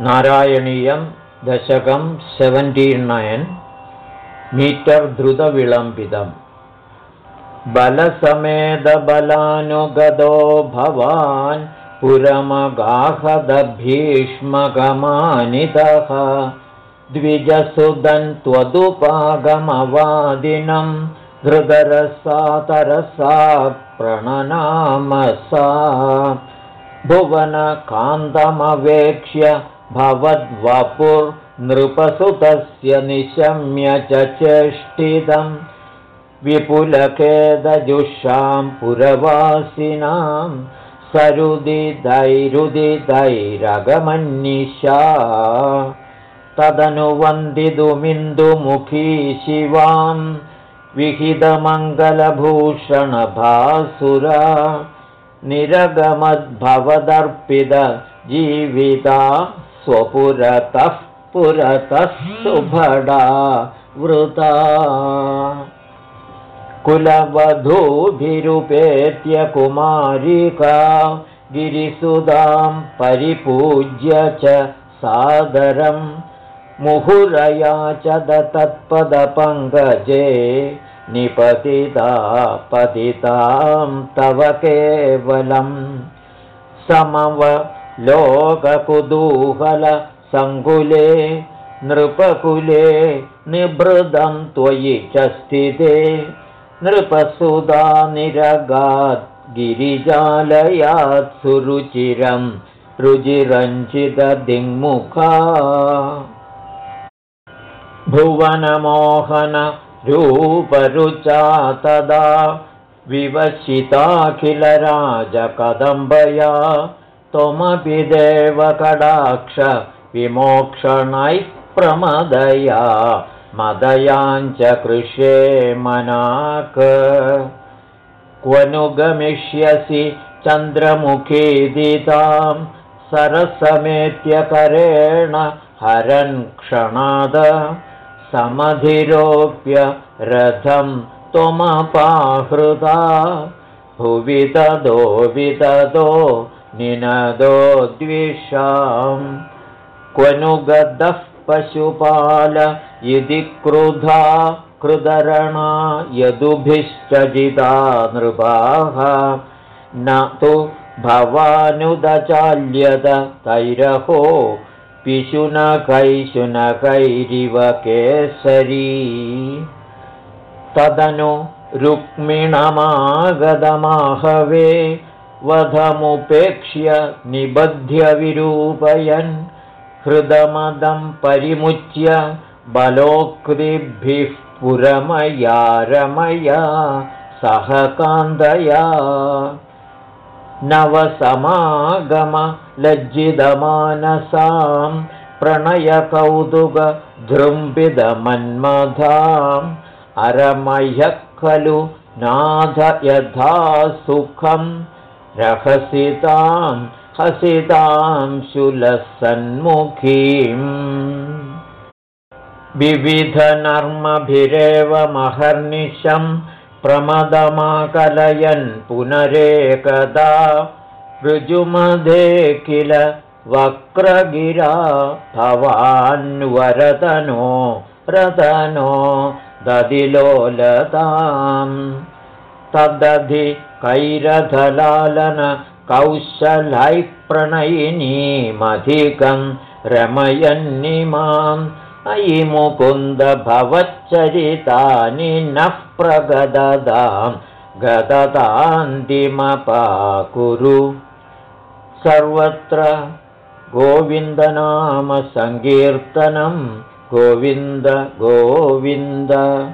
नारायणीयं दशकं seventy metre द्रुतविलम्बितम्। बलसमेतबलानुगतो भवान् पुरमगाहदभीष्मगमानितः। हृदरसा तरसा प्रणनामसा भुवनकान्तमवेक्ष्य भवद्वपुर्नृपसुतस्य निशम्य च चेष्टितम् विपुलखेदजुषां पुरवासिनां सरुदिदैरुदिदैरगमन्निशा। तदनुवन्दितुमिन्दुमुखी शिवां विहितमङ्गलभूषणभासुरा। निरगमद्भवदर्पितजीविता स्वपुरतः पुरतः सुभडा वृता। कुलवधूभिरुपेत्य कुमारिका गिरिसुदां परिपूज्य च सादरं मुहुरया च दत्तत्पदपङ्कजे निपतिता पतितां तव केवलं समवलोककुतूहलसङ्कुले नृपकुले निभृदं त्वयि च स्थिते नृपसुधा निरगात् गिरिजालयात् सुरुचिरं रुचिरञ्चितदिङ्मुखा। भुवनमोहनरूपरुचा तदा विवशिताखिलराजकदम्बया त्वमपि देवकडाक्ष विमोक्षणैः प्रमदया मदयाञ्च कृषे मनाक। क्व गमिष्यसि चन्द्रमुखीदितां सरसमेत्यकरेण हरन् क्षणाद। समधिरोप्य रथं त्वमपाहृता भुवि तदो विदो निनदो द्विषां क्वनुगदः पशुपाल इति क्रुधा कृदरणा यदुभिश्चजिता नृपाः। न तु भवानुदचाल्यत तैरहो पिशुनकैशुनकैरिव केसरी। तदनु रुक्मिणमागतमाहवे वधमुपेक्ष्य निबध्यविरूपयन् हृदमदं परिमुच्य बलोक्तिभिः पुरमया रमया सह कान्दया नवसमागमलज्जितमानसां प्रणयकौतुकधृम्बितमन्मधाम् अरमह्यः खलु नाथ यथा सुखं रहसिताम् हसितां शुलसन्मुखीम्। विविधनर्मभिरेव महर्निशं प्रमदमाकलयन् पुनरेकदा। ऋजुमदे किल वक्रगिरा भवान्वरतनो रतनो दधिलोलताम्। तदधि कैरथलालन कौशलैः प्रणयिनीमधिकं रमयन्निमाम् अयि मुकुन्द भवच्चरितानि नः प्रगददां। गदतान्तिमपाकुरु सर्वत्र गोविन्दनामसङ्कीर्तनं। गोविन्द गोविन्द